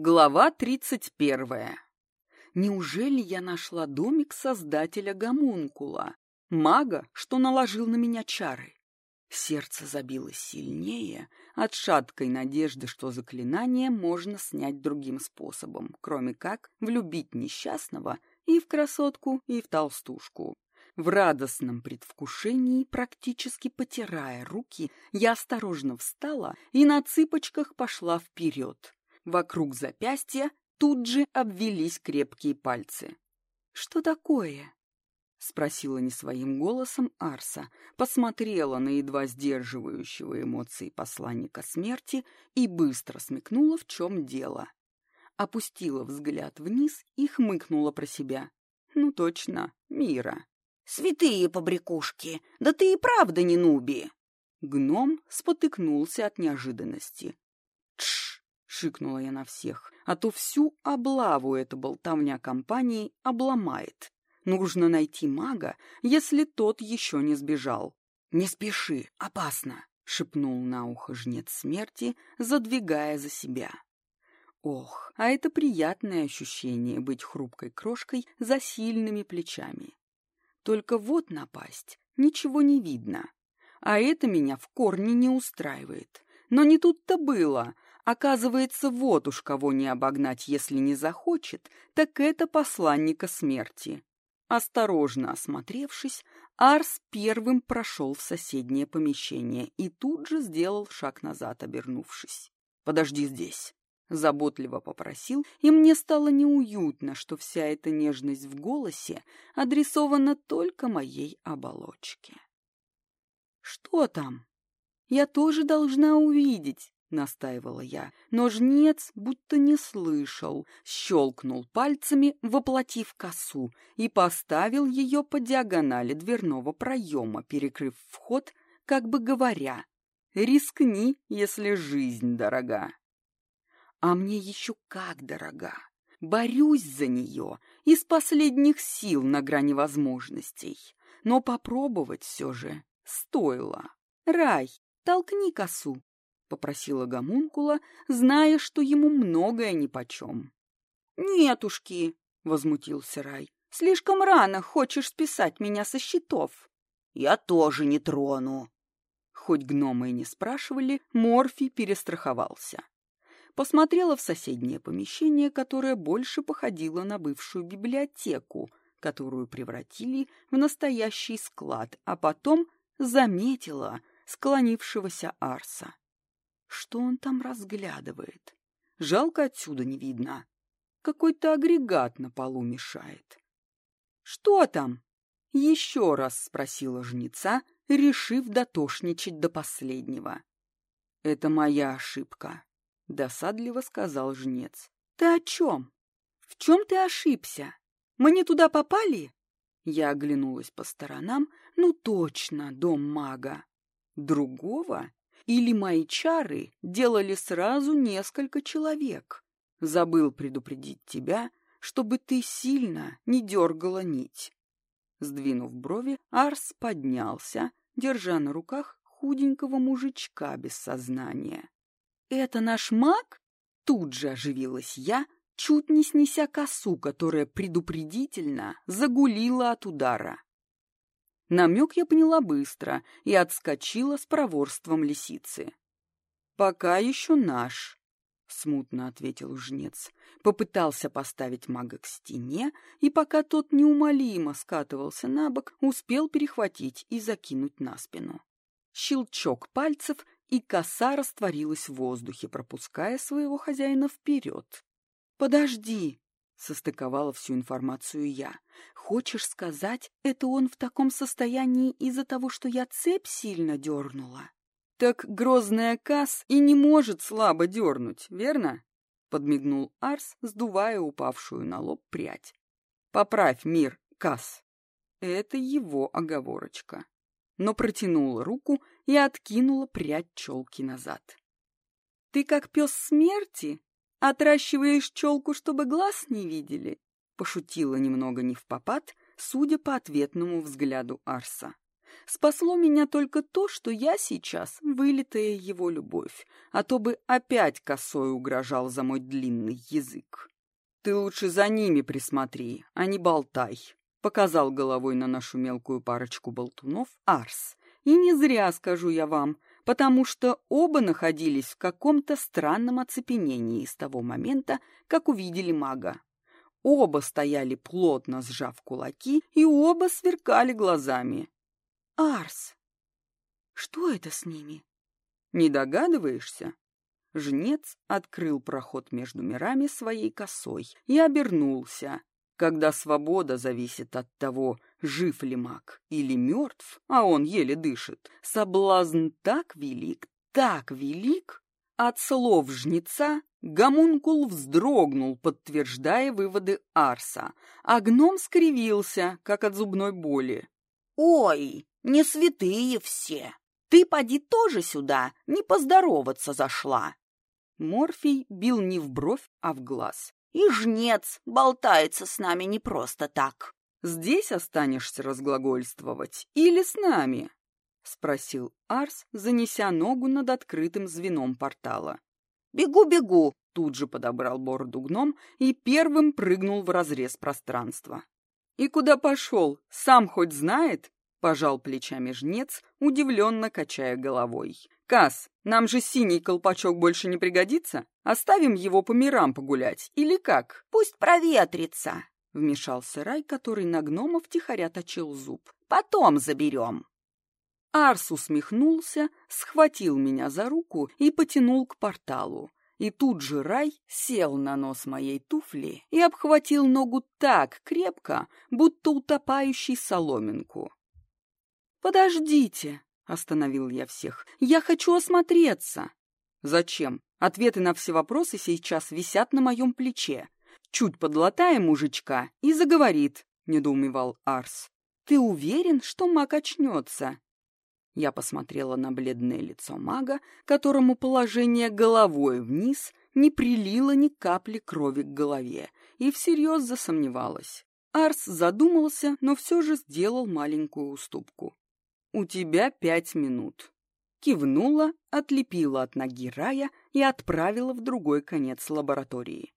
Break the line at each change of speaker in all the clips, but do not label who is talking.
Глава тридцать первая. Неужели я нашла домик создателя гомункула, мага, что наложил на меня чары? Сердце забилось сильнее от шаткой надежды, что заклинание можно снять другим способом, кроме как влюбить несчастного и в красотку, и в толстушку. В радостном предвкушении, практически потирая руки, я осторожно встала и на цыпочках пошла вперед. Вокруг запястья тут же обвелись крепкие пальцы. «Что такое?» — спросила не своим голосом Арса, посмотрела на едва сдерживающего эмоции посланника смерти и быстро смекнула, в чем дело. Опустила взгляд вниз и хмыкнула про себя. «Ну точно, Мира».
«Святые побрякушки! Да ты и правда не нуби!»
Гном спотыкнулся от неожиданности. Шикнула я на всех, а то всю облаву эта болтовня компании обломает. Нужно найти мага, если тот еще не сбежал. «Не спеши, опасно!» — шепнул на ухо жнец смерти, задвигая за себя. Ох, а это приятное ощущение быть хрупкой крошкой за сильными плечами. Только вот напасть, ничего не видно. А это меня в корне не устраивает. Но не тут-то было. Оказывается, вот уж кого не обогнать, если не захочет, так это посланника смерти. Осторожно осмотревшись, Арс первым прошел в соседнее помещение и тут же сделал шаг назад, обернувшись. «Подожди здесь», — заботливо попросил, и мне стало неуютно, что вся эта нежность в голосе адресована только моей оболочке. «Что там? Я тоже должна увидеть», — настаивала я, но жнец будто не слышал, щелкнул пальцами, воплотив косу, и поставил ее по диагонали дверного проема, перекрыв вход, как бы говоря, «Рискни, если жизнь дорога». А мне еще как дорога. Борюсь за нее из последних сил на грани возможностей. Но попробовать все же стоило. Рай, толкни косу, — попросила гомункула, зная, что ему многое нипочем. «Нетушки!» — возмутился Рай. «Слишком рано хочешь списать меня со счетов».
«Я тоже не трону».
Хоть гномы и не спрашивали, Морфий перестраховался. Посмотрела в соседнее помещение, которое больше походило на бывшую библиотеку, которую превратили в настоящий склад, а потом заметила склонившегося Арса. Что он там разглядывает? Жалко отсюда не видно. Какой-то агрегат на полу мешает. «Что там?» — еще раз спросила жнеца, решив дотошничать до последнего. «Это моя ошибка», — досадливо сказал жнец. «Ты о чем? В чем ты ошибся? Мы не туда попали?» Я оглянулась по сторонам. «Ну точно, дом мага. Другого или мои чары делали сразу несколько человек. Забыл предупредить тебя, чтобы ты сильно не дергала нить. Сдвинув брови, Арс поднялся, держа на руках худенького мужичка без сознания. «Это наш маг?» Тут же оживилась я, чуть не снеся косу, которая предупредительно загулила от удара. Намек я поняла быстро и отскочила с проворством лисицы. «Пока еще наш», — смутно ответил жнец. Попытался поставить мага к стене, и пока тот неумолимо скатывался на бок, успел перехватить и закинуть на спину. Щелчок пальцев, и коса растворилась в воздухе, пропуская своего хозяина вперед. «Подожди!» Состыковала всю информацию я. Хочешь сказать, это он в таком состоянии из-за того, что я цепь сильно дернула? Так грозная Касс и не может слабо дернуть, верно? Подмигнул Арс, сдувая упавшую на лоб прядь. Поправь мир, Касс. Это его оговорочка. Но протянула руку и откинула прядь челки назад. Ты как пес смерти «Отращиваешь челку, чтобы глаз не видели?» Пошутила немного не в попад, судя по ответному взгляду Арса. Спасло меня только то, что я сейчас вылитая его любовь, а то бы опять косой угрожал за мой длинный язык. «Ты лучше за ними присмотри, а не болтай», — показал головой на нашу мелкую парочку болтунов Арс. «И не зря, скажу я вам, потому что оба находились в каком-то странном оцепенении с того момента, как увидели мага. Оба стояли плотно сжав кулаки и оба сверкали глазами.
«Арс, что это с ними?»
«Не догадываешься?» Жнец открыл проход между мирами своей косой и обернулся. Когда свобода зависит от того, жив ли маг или мертв, а он еле дышит, соблазн так велик, так велик. От слов жнеца гомункул вздрогнул, подтверждая выводы Арса, а гном скривился, как от зубной боли.
«Ой, не святые все! Ты поди тоже сюда, не поздороваться зашла!»
Морфий бил не в бровь, а в глаз.
«И жнец болтается с нами не просто так!»
«Здесь останешься разглагольствовать или с нами?» — спросил Арс, занеся ногу над открытым звеном портала.
«Бегу, бегу!»
— тут же подобрал бороду гном и первым прыгнул в разрез пространства. «И куда пошел? Сам хоть знает?» — пожал плечами жнец, удивленно качая головой. «Кас, нам же синий колпачок больше не пригодится? Оставим его по мирам погулять, или как?»
«Пусть проветрится!»
— вмешался Рай, который на гномов тихоря точил зуб.
«Потом заберем!»
Арс усмехнулся, схватил меня за руку и потянул к порталу. И тут же Рай сел на нос моей туфли и обхватил ногу так крепко, будто утопающий соломинку. «Подождите!» — остановил я всех. «Я хочу осмотреться!» «Зачем? Ответы на все вопросы сейчас висят на моем плече. Чуть подлатаем мужичка и заговорит», — недоумевал Арс. «Ты уверен, что маг очнется?» Я посмотрела на бледное лицо мага, которому положение головой вниз не прилило ни капли крови к голове, и всерьез засомневалась. Арс задумался, но все же сделал маленькую уступку. «У тебя пять минут». Кивнула, отлепила от ноги Рая и отправила в другой конец лаборатории.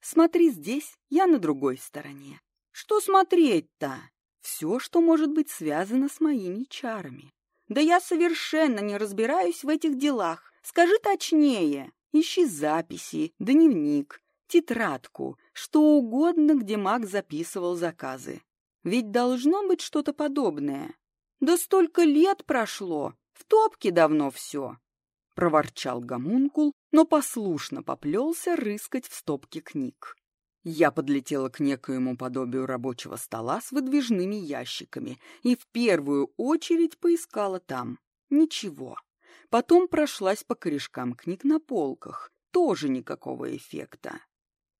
«Смотри здесь, я на другой стороне». «Что смотреть-то?» «Все, что может быть связано с моими чарами». Да я совершенно не разбираюсь в этих делах. Скажи точнее. Ищи записи, дневник, тетрадку, что угодно, где маг записывал заказы. Ведь должно быть что-то подобное. Да столько лет прошло, в топке давно все. Проворчал гомункул, но послушно поплелся рыскать в стопке книг. Я подлетела к некоему подобию рабочего стола с выдвижными ящиками и в первую очередь поискала там. Ничего. Потом прошлась по корешкам книг на полках. Тоже никакого эффекта.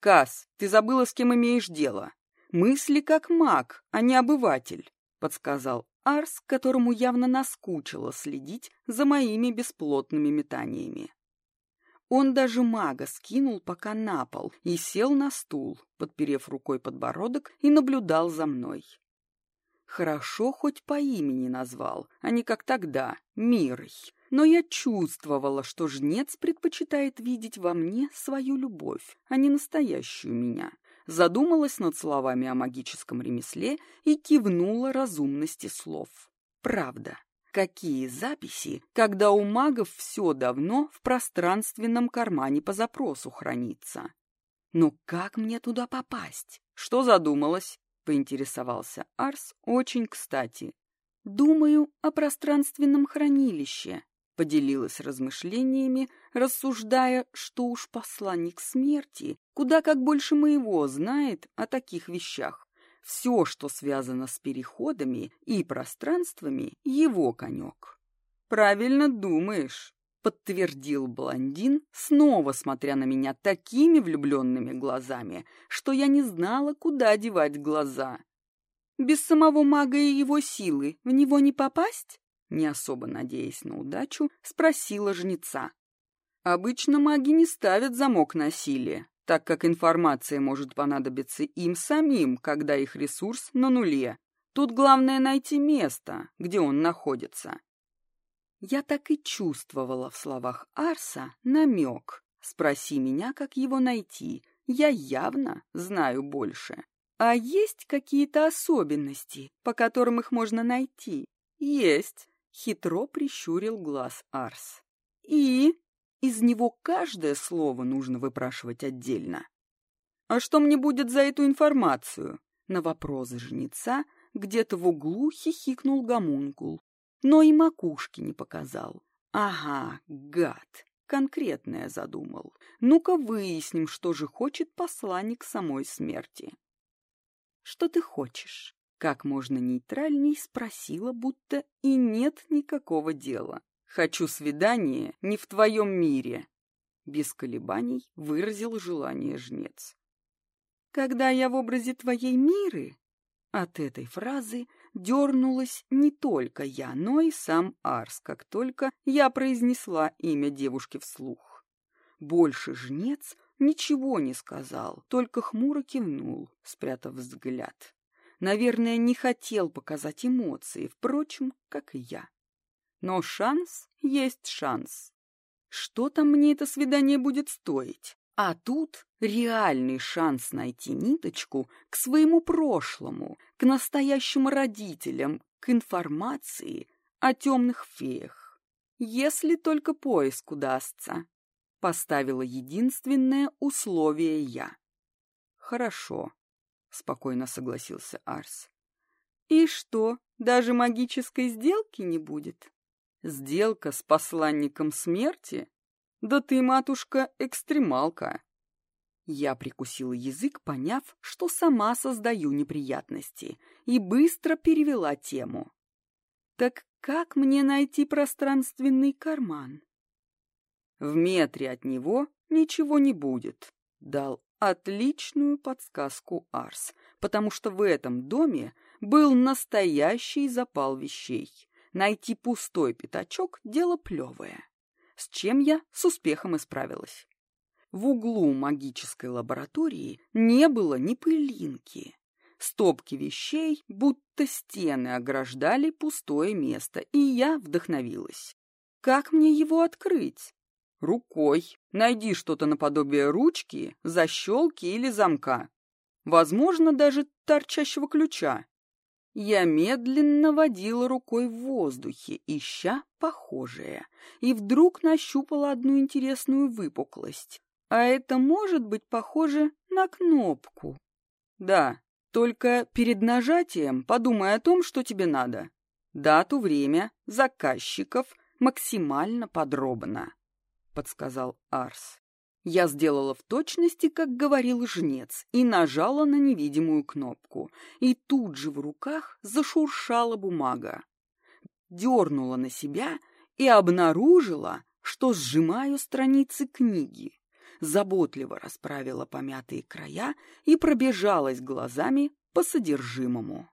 «Кас, ты забыла, с кем имеешь дело. Мысли как маг, а не обыватель», — подсказал Арс, которому явно наскучило следить за моими бесплотными метаниями. Он даже мага скинул пока на пол и сел на стул, подперев рукой подбородок и наблюдал за мной. Хорошо хоть по имени назвал, а не как тогда, Мирой. Но я чувствовала, что жнец предпочитает видеть во мне свою любовь, а не настоящую меня. Задумалась над словами о магическом ремесле и кивнула разумности слов. Правда. Какие записи, когда у магов все давно в пространственном кармане по запросу хранится? Но как мне туда попасть? Что задумалась? Поинтересовался Арс очень кстати. Думаю о пространственном хранилище. Поделилась размышлениями, рассуждая, что уж посланник смерти куда как больше моего знает о таких вещах. Все, что связано с переходами и пространствами, его конек. «Правильно думаешь», — подтвердил блондин, снова смотря на меня такими влюбленными глазами, что я не знала, куда девать глаза. «Без самого мага и его силы в него не попасть?» Не особо надеясь на удачу, спросила жнеца. «Обычно маги не ставят замок на силе, так как информация может понадобиться им самим, когда их ресурс на нуле. Тут главное найти место, где он находится. Я так и чувствовала в словах Арса намек. Спроси меня, как его найти. Я явно знаю больше. А есть какие-то особенности, по которым их можно найти? Есть. Хитро прищурил глаз Арс. И из него каждое слово нужно выпрашивать отдельно. А что мне будет за эту информацию? На вопрос жнеца где-то в углу хихикнул гомункул, но и макушки не показал. Ага, гад, конкретное задумал. Ну-ка выясним, что же хочет посланник самой смерти. Что ты хочешь? Как можно нейтральней спросила, будто и нет никакого дела. Хочу свидание не в твоем мире. Без колебаний выразил желание жнец. Когда я в образе твоей миры, от этой фразы дернулась не только я, но и сам Арс, как только я произнесла имя девушки вслух. Больше жнец ничего не сказал, только хмуро кивнул, спрятав взгляд. Наверное, не хотел показать эмоции, впрочем, как и я. Но шанс есть шанс. Что там мне это свидание будет стоить? А тут реальный шанс найти ниточку к своему прошлому, к настоящим родителям, к информации о темных феях. Если только поиск удастся. Поставила единственное условие я. Хорошо, спокойно согласился Арс. И что, даже магической сделки не будет? Сделка с посланником смерти? Да ты, матушка, экстремалка. Я прикусила язык, поняв, что сама создаю неприятности, и быстро перевела тему. Так как мне найти пространственный карман? В метре от него ничего не будет, дал отличную подсказку Арс, потому что в этом доме был настоящий запал вещей. Найти пустой пятачок — дело плевое с чем я с успехом исправилась. В углу магической лаборатории не было ни пылинки. Стопки вещей, будто стены ограждали пустое место, и я вдохновилась. Как мне его открыть? Рукой. Найди что-то наподобие ручки, защелки или замка. Возможно, даже торчащего ключа. Я медленно водила рукой в воздухе, ища похожее, и вдруг нащупала одну интересную выпуклость. А это может быть похоже на кнопку. Да, только перед нажатием подумай о том, что тебе надо. Дату, время, заказчиков максимально подробно, — подсказал Арс. Я сделала в точности, как говорил жнец, и нажала на невидимую кнопку. И тут же в руках зашуршала бумага. Дернула на себя и обнаружила, что сжимаю страницы книги. Заботливо расправила помятые края и пробежалась глазами по содержимому.